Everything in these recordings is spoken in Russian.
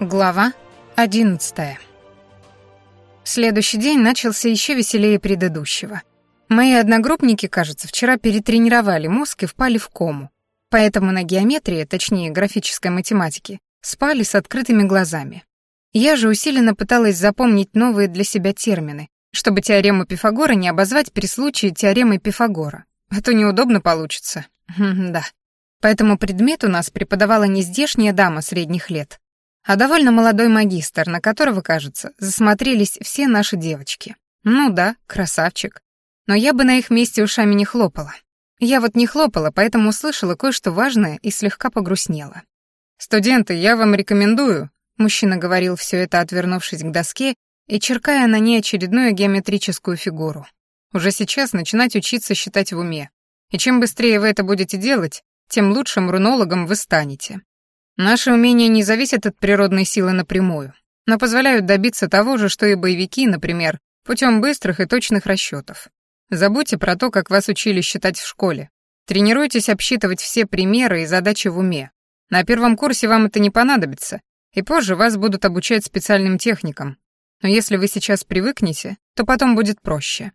Глава 11. Следующий день начался еще веселее предыдущего. Мои одногруппники, кажется, вчера перетренировали мозг и впали в кому. Поэтому на геометрии, точнее графической математике, спали с открытыми глазами. Я же усиленно пыталась запомнить новые для себя термины, чтобы теорему Пифагора не обозвать при случае теоремой Пифагора. А то неудобно получится. Хм, да. Поэтому предмет у нас преподавала нездешняя дама средних лет, а довольно молодой магистр, на которого, кажется, засмотрелись все наши девочки. Ну да, красавчик. Но я бы на их месте ушами не хлопала. Я вот не хлопала, поэтому услышала кое-что важное и слегка погрустнела. «Студенты, я вам рекомендую», — мужчина говорил все это, отвернувшись к доске и черкая на ней очередную геометрическую фигуру. «Уже сейчас начинать учиться считать в уме. И чем быстрее вы это будете делать, тем лучшим рунологом вы станете. Наши умения не зависят от природной силы напрямую, но позволяют добиться того же, что и боевики, например, путем быстрых и точных расчетов. Забудьте про то, как вас учили считать в школе. Тренируйтесь обсчитывать все примеры и задачи в уме. На первом курсе вам это не понадобится, и позже вас будут обучать специальным техникам. Но если вы сейчас привыкнете, то потом будет проще.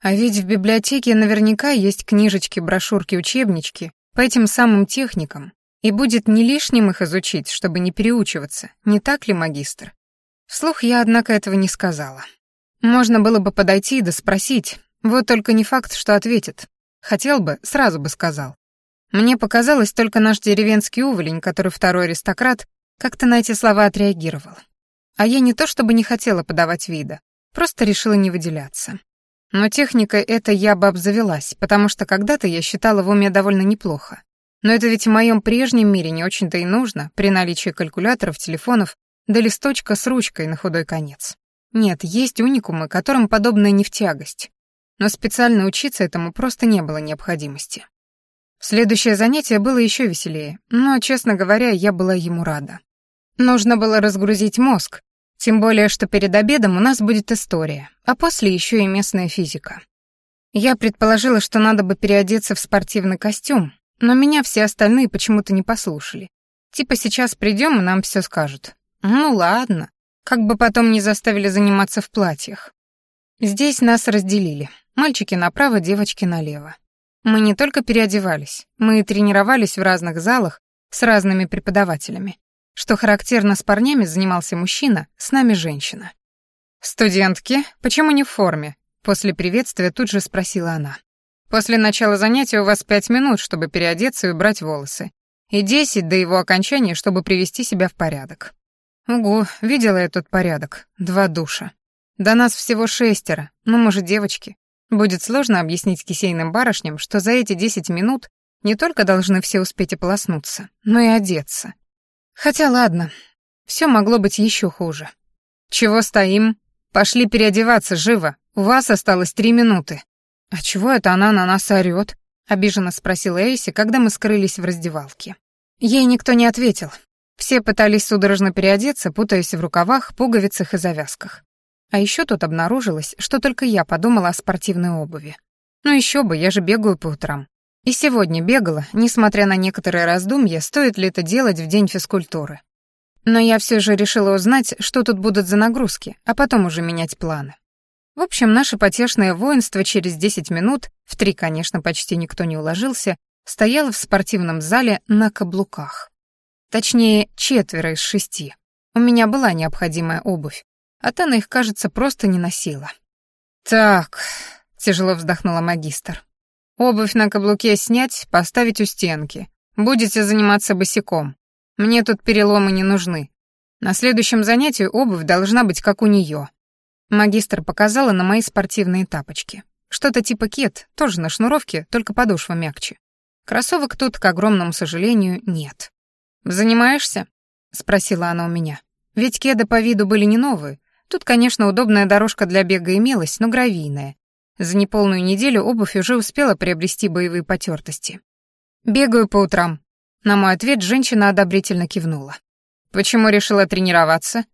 А ведь в библиотеке наверняка есть книжечки, брошюрки, учебнички по этим самым техникам, и будет не лишним их изучить, чтобы не переучиваться, не так ли, магистр? Вслух я, однако, этого не сказала. Можно было бы подойти и да спросить, вот только не факт, что ответит. Хотел бы, сразу бы сказал. Мне показалось, только наш деревенский уволень, который второй аристократ, как-то на эти слова отреагировал. А я не то чтобы не хотела подавать вида, просто решила не выделяться. Но техникой это я бы обзавелась, потому что когда-то я считала в уме довольно неплохо. Но это ведь в моем прежнем мире не очень-то и нужно, при наличии калькуляторов, телефонов, да листочка с ручкой на худой конец. Нет, есть уникумы, которым подобная не в тягость. Но специально учиться этому просто не было необходимости. Следующее занятие было еще веселее, но, честно говоря, я была ему рада. Нужно было разгрузить мозг, тем более, что перед обедом у нас будет история, а после еще и местная физика. Я предположила, что надо бы переодеться в спортивный костюм, но меня все остальные почему-то не послушали. Типа сейчас придем и нам все скажут. Ну ладно, как бы потом не заставили заниматься в платьях. Здесь нас разделили. Мальчики направо, девочки налево. Мы не только переодевались, мы и тренировались в разных залах с разными преподавателями. Что характерно, с парнями занимался мужчина, с нами женщина. «Студентки, почему не в форме?» После приветствия тут же спросила она. После начала занятия у вас пять минут, чтобы переодеться и убрать волосы. И десять до его окончания, чтобы привести себя в порядок. Угу, видела я тут порядок. Два душа. До нас всего шестеро, но ну, мы же девочки. Будет сложно объяснить кисейным барышням, что за эти десять минут не только должны все успеть ополоснуться, но и одеться. Хотя ладно, все могло быть еще хуже. Чего стоим? Пошли переодеваться живо, у вас осталось три минуты. «А чего это она на нас орёт?» — обиженно спросила Эйси, когда мы скрылись в раздевалке. Ей никто не ответил. Все пытались судорожно переодеться, путаясь в рукавах, пуговицах и завязках. А еще тут обнаружилось, что только я подумала о спортивной обуви. Ну еще бы, я же бегаю по утрам. И сегодня бегала, несмотря на некоторые раздумья, стоит ли это делать в день физкультуры. Но я все же решила узнать, что тут будут В общем, наше потешное воинство через 10 минут, в три, конечно, почти никто не уложился, стояло в спортивном зале на каблуках. Точнее, четверо из шести. У меня была необходимая обувь, а Тана их, кажется, просто не носила. «Так», — тяжело вздохнула магистр. «Обувь на каблуке снять, поставить у стенки. Будете заниматься босиком. Мне тут переломы не нужны. На следующем занятии обувь должна быть как у нее. Магистр показала на мои спортивные тапочки. Что-то типа кет, тоже на шнуровке, только подошва мягче. Кроссовок тут, к огромному сожалению, нет. «Занимаешься?» — спросила она у меня. Ведь кеды по виду были не новые. Тут, конечно, удобная дорожка для бега имелась, но гравийная. За неполную неделю обувь уже успела приобрести боевые потертости. «Бегаю по утрам». На мой ответ женщина одобрительно кивнула. «Почему решила тренироваться?»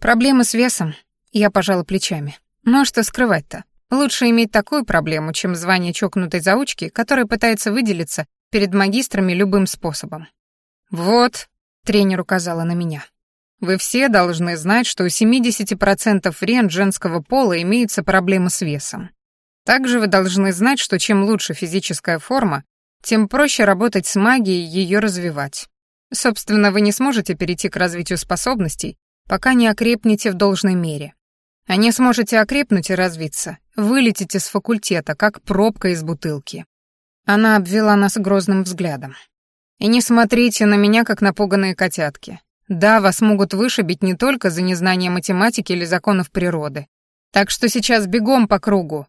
«Проблемы с весом. Я пожала плечами. Ну а что скрывать-то? Лучше иметь такую проблему, чем звание чокнутой заучки, которая пытается выделиться перед магистрами любым способом. «Вот», — тренер указала на меня. «Вы все должны знать, что у 70% рент женского пола имеются проблемы с весом. Также вы должны знать, что чем лучше физическая форма, тем проще работать с магией и ее развивать. Собственно, вы не сможете перейти к развитию способностей, пока не окрепнете в должной мере. А не сможете окрепнуть и развиться, вылетите с факультета, как пробка из бутылки». Она обвела нас грозным взглядом. «И не смотрите на меня, как напуганные котятки. Да, вас могут вышибить не только за незнание математики или законов природы. Так что сейчас бегом по кругу».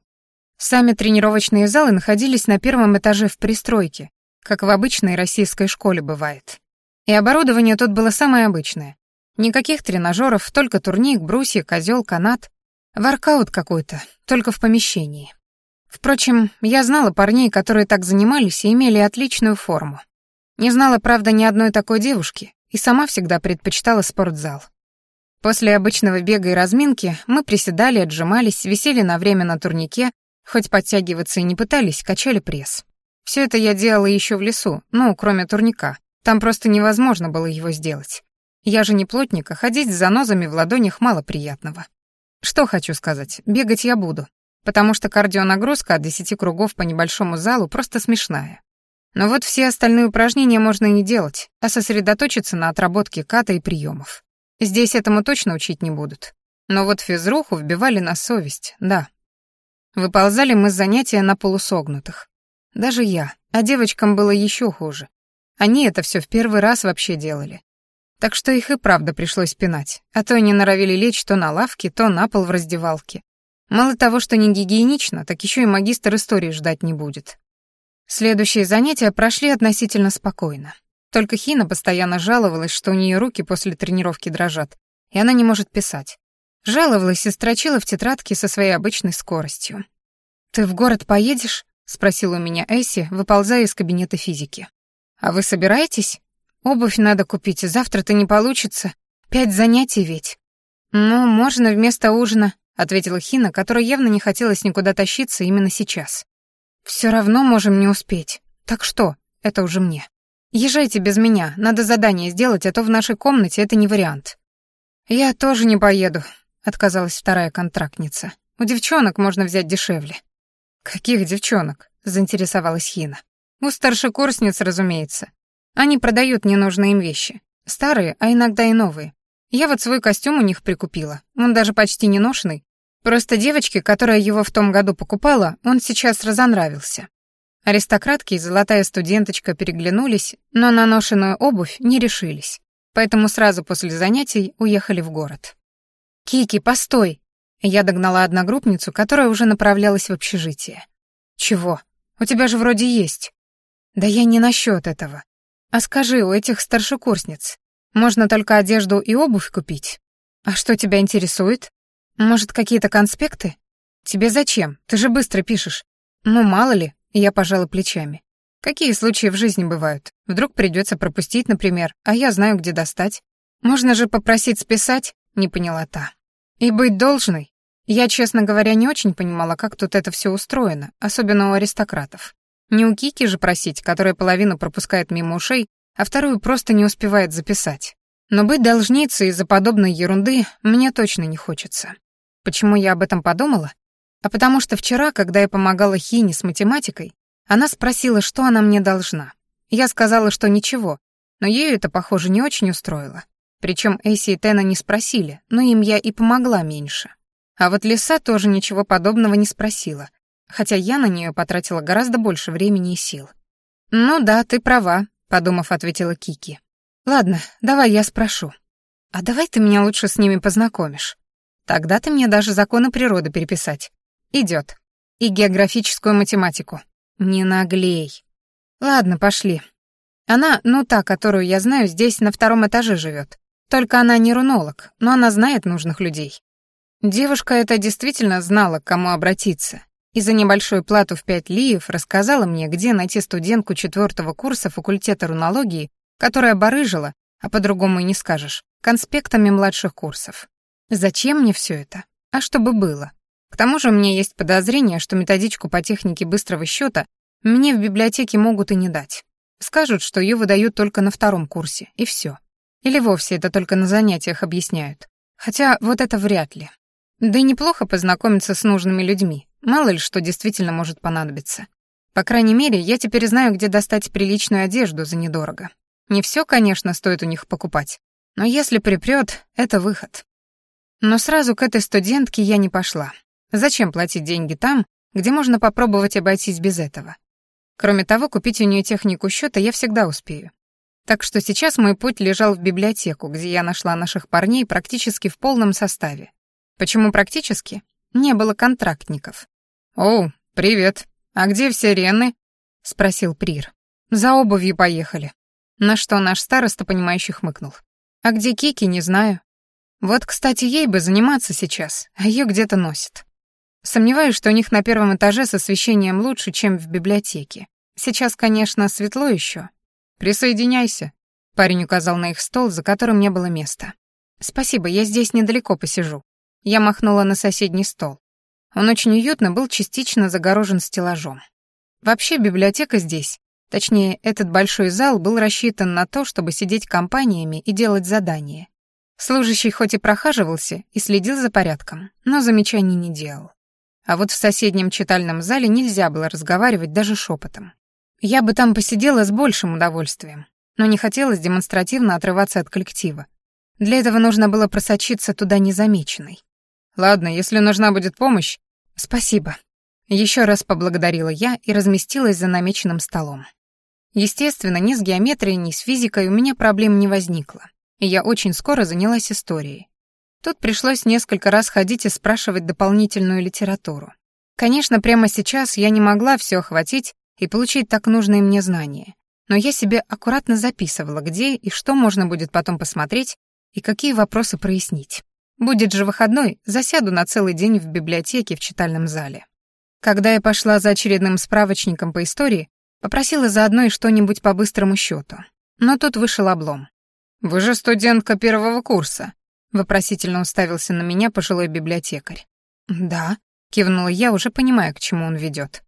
Сами тренировочные залы находились на первом этаже в пристройке, как в обычной российской школе бывает. И оборудование тут было самое обычное. Никаких тренажеров, только турник, брусья, козел, канат. Воркаут какой-то, только в помещении. Впрочем, я знала парней, которые так занимались и имели отличную форму. Не знала, правда, ни одной такой девушки, и сама всегда предпочитала спортзал. После обычного бега и разминки мы приседали, отжимались, висели на время на турнике, хоть подтягиваться и не пытались, качали пресс. Все это я делала еще в лесу, ну, кроме турника. Там просто невозможно было его сделать. Я же не плотник, а ходить с занозами в ладонях мало приятного. Что хочу сказать, бегать я буду, потому что кардионагрузка от десяти кругов по небольшому залу просто смешная. Но вот все остальные упражнения можно и не делать, а сосредоточиться на отработке ката и приемов. Здесь этому точно учить не будут. Но вот физруху вбивали на совесть, да. Выползали мы с занятия на полусогнутых. Даже я, а девочкам было еще хуже. Они это все в первый раз вообще делали так что их и правда пришлось пинать, а то они норовили лечь то на лавке, то на пол в раздевалке. Мало того, что не гигиенично, так еще и магистр истории ждать не будет. Следующие занятия прошли относительно спокойно. Только Хина постоянно жаловалась, что у нее руки после тренировки дрожат, и она не может писать. Жаловалась и строчила в тетрадке со своей обычной скоростью. «Ты в город поедешь?» — спросила у меня Эсси, выползая из кабинета физики. «А вы собираетесь?» Обувь надо купить, завтра ты не получится. Пять занятий ведь». «Ну, можно вместо ужина», — ответила Хина, которой явно не хотелось никуда тащиться именно сейчас. «Все равно можем не успеть. Так что? Это уже мне. Езжайте без меня, надо задание сделать, а то в нашей комнате это не вариант». «Я тоже не поеду», — отказалась вторая контрактница. «У девчонок можно взять дешевле». «Каких девчонок?» — заинтересовалась Хина. «У старшекурсниц, разумеется. Они продают ненужные им вещи. Старые, а иногда и новые. Я вот свой костюм у них прикупила. Он даже почти не ношенный. Просто девочке, которая его в том году покупала, он сейчас разонравился. Аристократки и золотая студенточка переглянулись, но на ношенную обувь не решились. Поэтому сразу после занятий уехали в город. «Кики, постой!» Я догнала одногруппницу, которая уже направлялась в общежитие. «Чего? У тебя же вроде есть». «Да я не насчет этого. А скажи, у этих старшекурсниц можно только одежду и обувь купить. А что тебя интересует? Может, какие-то конспекты? Тебе зачем? Ты же быстро пишешь. Ну, мало ли, я пожала плечами. Какие случаи в жизни бывают? Вдруг придется пропустить, например, а я знаю, где достать. Можно же попросить списать, не поняла та. И быть должной? Я, честно говоря, не очень понимала, как тут это все устроено, особенно у аристократов. Не у Кики же просить, которая половину пропускает мимо ушей, а вторую просто не успевает записать. Но быть должницей из-за подобной ерунды мне точно не хочется. Почему я об этом подумала? А потому что вчера, когда я помогала Хине с математикой, она спросила, что она мне должна. Я сказала, что ничего, но ею это, похоже, не очень устроило. Причем Эйси и Тена не спросили, но им я и помогла меньше. А вот Лиса тоже ничего подобного не спросила, хотя я на нее потратила гораздо больше времени и сил. «Ну да, ты права», — подумав, ответила Кики. «Ладно, давай я спрошу. А давай ты меня лучше с ними познакомишь. Тогда ты мне даже законы природы переписать. Идет. И географическую математику. Не наглей. Ладно, пошли. Она, ну та, которую я знаю, здесь на втором этаже живет. Только она не рунолог, но она знает нужных людей. Девушка эта действительно знала, к кому обратиться. И за небольшую плату в пять лиев рассказала мне, где найти студентку четвертого курса факультета рунологии, которая барыжила, а по-другому и не скажешь, конспектами младших курсов. Зачем мне все это? А чтобы было. К тому же у меня есть подозрение, что методичку по технике быстрого счета мне в библиотеке могут и не дать. Скажут, что ее выдают только на втором курсе, и все. Или вовсе это только на занятиях объясняют. Хотя вот это вряд ли. Да и неплохо познакомиться с нужными людьми, Мало ли что действительно может понадобиться. По крайней мере, я теперь знаю, где достать приличную одежду за недорого. Не все, конечно, стоит у них покупать, но если припрёт, это выход. Но сразу к этой студентке я не пошла. Зачем платить деньги там, где можно попробовать обойтись без этого? Кроме того, купить у нее технику счёта я всегда успею. Так что сейчас мой путь лежал в библиотеку, где я нашла наших парней практически в полном составе. Почему практически? Не было контрактников. О, привет. А где все Рены?» — спросил Прир. «За обувью поехали». На что наш староста, понимающий, хмыкнул. «А где Кики, не знаю. Вот, кстати, ей бы заниматься сейчас, а ее где-то носит. Сомневаюсь, что у них на первом этаже с освещением лучше, чем в библиотеке. Сейчас, конечно, светло еще. Присоединяйся». Парень указал на их стол, за которым не было места. «Спасибо, я здесь недалеко посижу». Я махнула на соседний стол. Он очень уютно был частично загорожен стеллажом. Вообще библиотека здесь, точнее, этот большой зал был рассчитан на то, чтобы сидеть компаниями и делать задания. Служащий хоть и прохаживался и следил за порядком, но замечаний не делал. А вот в соседнем читальном зале нельзя было разговаривать даже шепотом. Я бы там посидела с большим удовольствием, но не хотелось демонстративно отрываться от коллектива. Для этого нужно было просочиться туда незамеченной. Ладно, если нужна будет помощь... Спасибо. Еще раз поблагодарила я и разместилась за намеченным столом. Естественно, ни с геометрией, ни с физикой у меня проблем не возникло, и я очень скоро занялась историей. Тут пришлось несколько раз ходить и спрашивать дополнительную литературу. Конечно, прямо сейчас я не могла все охватить и получить так нужные мне знания, но я себе аккуратно записывала, где и что можно будет потом посмотреть и какие вопросы прояснить. Будет же выходной, засяду на целый день в библиотеке в читальном зале. Когда я пошла за очередным справочником по истории, попросила заодно и что-нибудь по быстрому счету. Но тут вышел облом. «Вы же студентка первого курса», — вопросительно уставился на меня пожилой библиотекарь. «Да», — кивнула я, уже понимая, к чему он ведет.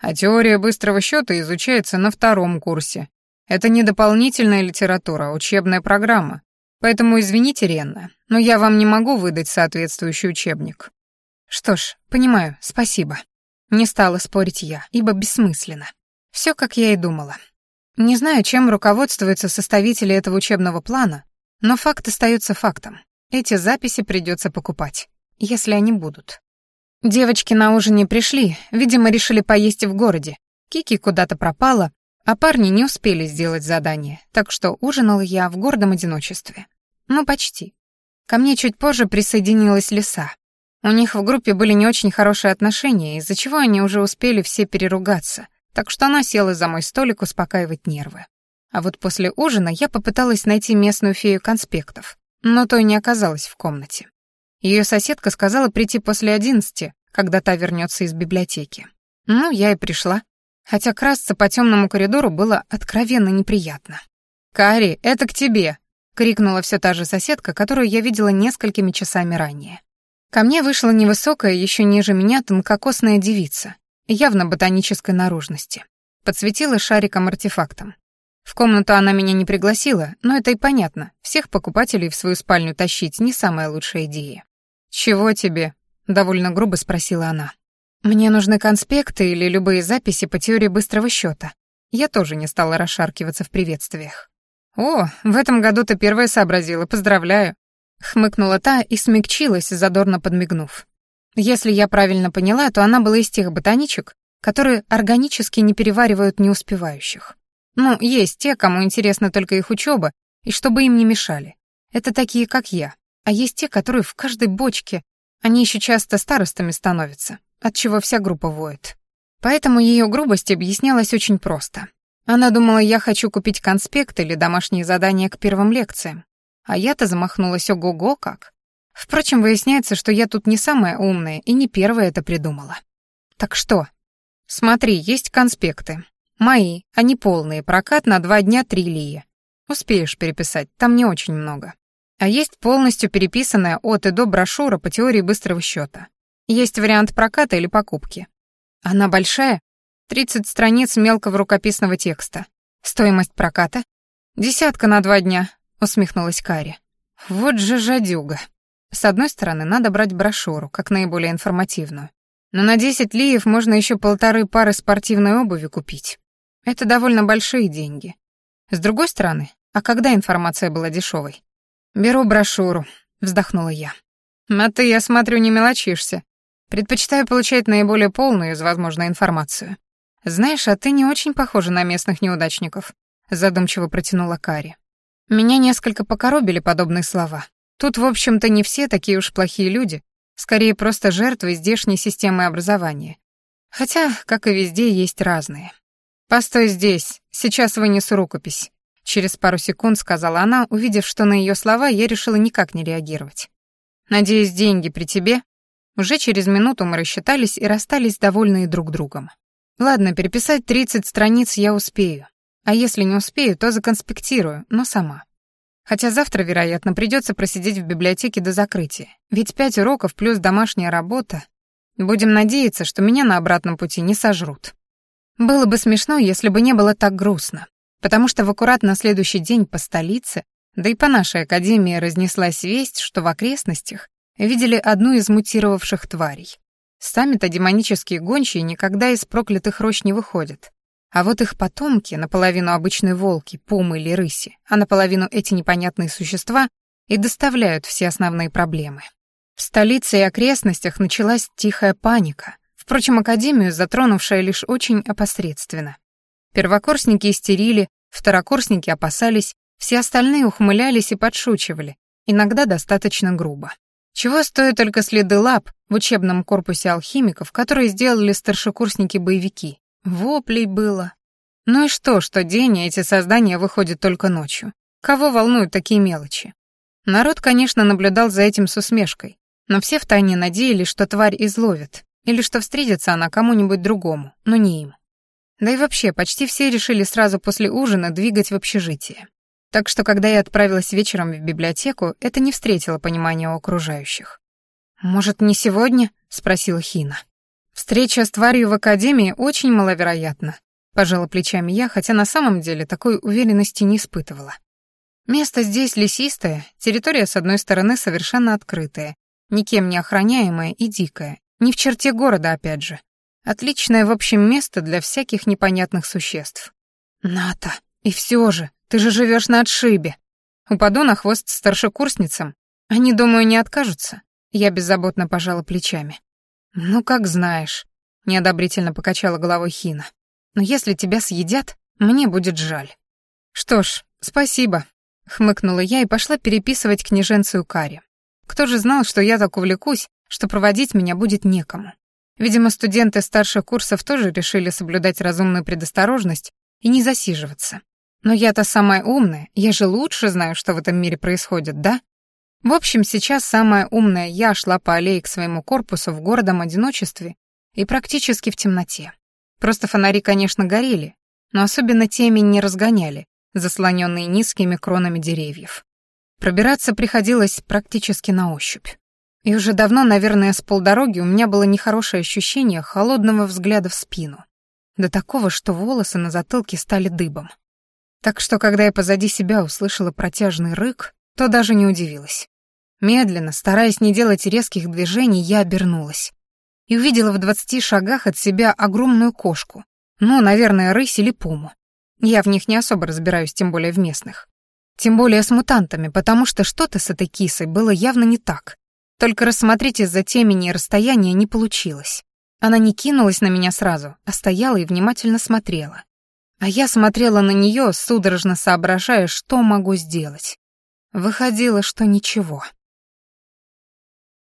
«А теория быстрого счета изучается на втором курсе. Это не дополнительная литература, а учебная программа поэтому извините, Ренна, но я вам не могу выдать соответствующий учебник». «Что ж, понимаю, спасибо». Не стала спорить я, ибо бессмысленно. Все, как я и думала. Не знаю, чем руководствуются составители этого учебного плана, но факт остается фактом. Эти записи придется покупать, если они будут. Девочки на ужин не пришли, видимо, решили поесть в городе. Кики куда-то пропала, а парни не успели сделать задание, так что ужинала я в гордом одиночестве. Ну, почти. Ко мне чуть позже присоединилась Лиса. У них в группе были не очень хорошие отношения, из-за чего они уже успели все переругаться, так что она села за мой столик успокаивать нервы. А вот после ужина я попыталась найти местную фею конспектов, но той не оказалась в комнате. Ее соседка сказала прийти после одиннадцати, когда та вернется из библиотеки. Ну, я и пришла. Хотя красться по темному коридору было откровенно неприятно. «Кари, это к тебе!» Крикнула все та же соседка, которую я видела несколькими часами ранее. Ко мне вышла невысокая, еще ниже меня, тонкокосная девица, явно ботанической наружности. Подсветила шариком-артефактом. В комнату она меня не пригласила, но это и понятно. Всех покупателей в свою спальню тащить не самая лучшая идея. «Чего тебе?» — довольно грубо спросила она. «Мне нужны конспекты или любые записи по теории быстрого счета. Я тоже не стала расшаркиваться в приветствиях. «О, в этом году ты первая сообразила, поздравляю!» Хмыкнула та и смягчилась, задорно подмигнув. Если я правильно поняла, то она была из тех ботаничек, которые органически не переваривают неуспевающих. Ну, есть те, кому интересна только их учеба, и чтобы им не мешали. Это такие, как я. А есть те, которые в каждой бочке, они еще часто старостами становятся, от чего вся группа воет. Поэтому ее грубость объяснялась очень просто. Она думала, я хочу купить конспект или домашние задания к первым лекциям. А я-то замахнулась ого-го как. Впрочем, выясняется, что я тут не самая умная и не первая это придумала. Так что? Смотри, есть конспекты. Мои, они полные, прокат на два дня три лии. Успеешь переписать, там не очень много. А есть полностью переписанная от и до брошюра по теории быстрого счета. Есть вариант проката или покупки. Она большая? 30 страниц мелкого рукописного текста. Стоимость проката? Десятка на два дня, усмехнулась Кари. Вот же жадюга. С одной стороны, надо брать брошюру, как наиболее информативную. Но на 10 лиев можно еще полторы пары спортивной обуви купить. Это довольно большие деньги. С другой стороны, а когда информация была дешевой? «Беру брошюру», — вздохнула я. «А ты, я смотрю, не мелочишься. Предпочитаю получать наиболее полную из возможной информацию. «Знаешь, а ты не очень похожа на местных неудачников», — задумчиво протянула Кари. «Меня несколько покоробили подобные слова. Тут, в общем-то, не все такие уж плохие люди, скорее просто жертвы здешней системы образования. Хотя, как и везде, есть разные. «Постой здесь, сейчас вынесу рукопись», — через пару секунд сказала она, увидев, что на ее слова я решила никак не реагировать. «Надеюсь, деньги при тебе?» Уже через минуту мы рассчитались и расстались довольные друг другом. Ладно, переписать 30 страниц я успею. А если не успею, то законспектирую, но сама. Хотя завтра, вероятно, придется просидеть в библиотеке до закрытия. Ведь пять уроков плюс домашняя работа. Будем надеяться, что меня на обратном пути не сожрут. Было бы смешно, если бы не было так грустно. Потому что в аккурат на следующий день по столице, да и по нашей академии разнеслась весть, что в окрестностях видели одну из мутировавших тварей. Сами-то демонические гончие никогда из проклятых рощ не выходят. А вот их потомки, наполовину обычные волки, пумы или рыси, а наполовину эти непонятные существа, и доставляют все основные проблемы. В столице и окрестностях началась тихая паника, впрочем, академию затронувшая лишь очень опосредственно. Первокурсники истерили, второкурсники опасались, все остальные ухмылялись и подшучивали, иногда достаточно грубо. Чего стоят только следы лап в учебном корпусе алхимиков, которые сделали старшекурсники-боевики. Воплей было. Ну и что, что день эти создания выходят только ночью? Кого волнуют такие мелочи? Народ, конечно, наблюдал за этим с усмешкой, но все втайне надеялись, что тварь изловит, или что встретится она кому-нибудь другому, но не им. Да и вообще, почти все решили сразу после ужина двигать в общежитие. Так что, когда я отправилась вечером в библиотеку, это не встретило понимания у окружающих. «Может, не сегодня?» — спросила Хина. «Встреча с тварью в академии очень маловероятна», — пожала плечами я, хотя на самом деле такой уверенности не испытывала. Место здесь лесистое, территория, с одной стороны, совершенно открытая, никем не охраняемая и дикая, не в черте города, опять же. Отличное, в общем, место для всяких непонятных существ. «Ната», и все же, ты же живешь на отшибе. Упаду на хвост старшекурсницам. Они, думаю, не откажутся. Я беззаботно пожала плечами. Ну, как знаешь, неодобрительно покачала головой Хина. Но если тебя съедят, мне будет жаль. Что ж, спасибо, хмыкнула я и пошла переписывать княженцию Каре. Кто же знал, что я так увлекусь, что проводить меня будет некому. Видимо, студенты старших курсов тоже решили соблюдать разумную предосторожность и не засиживаться. Но я-то самая умная, я же лучше знаю, что в этом мире происходит, да? В общем, сейчас самая умная я шла по аллее к своему корпусу в городом одиночестве и практически в темноте. Просто фонари, конечно, горели, но особенно темень не разгоняли, заслоненные низкими кронами деревьев. Пробираться приходилось практически на ощупь. И уже давно, наверное, с полдороги у меня было нехорошее ощущение холодного взгляда в спину. До такого, что волосы на затылке стали дыбом. Так что, когда я позади себя услышала протяжный рык, то даже не удивилась. Медленно, стараясь не делать резких движений, я обернулась. И увидела в двадцати шагах от себя огромную кошку. Ну, наверное, рысь или пуму. Я в них не особо разбираюсь, тем более в местных. Тем более с мутантами, потому что что-то с этой кисой было явно не так. Только рассмотреть из-за темени и расстояния не получилось. Она не кинулась на меня сразу, а стояла и внимательно смотрела. А я смотрела на нее, судорожно соображая, что могу сделать. Выходило, что ничего.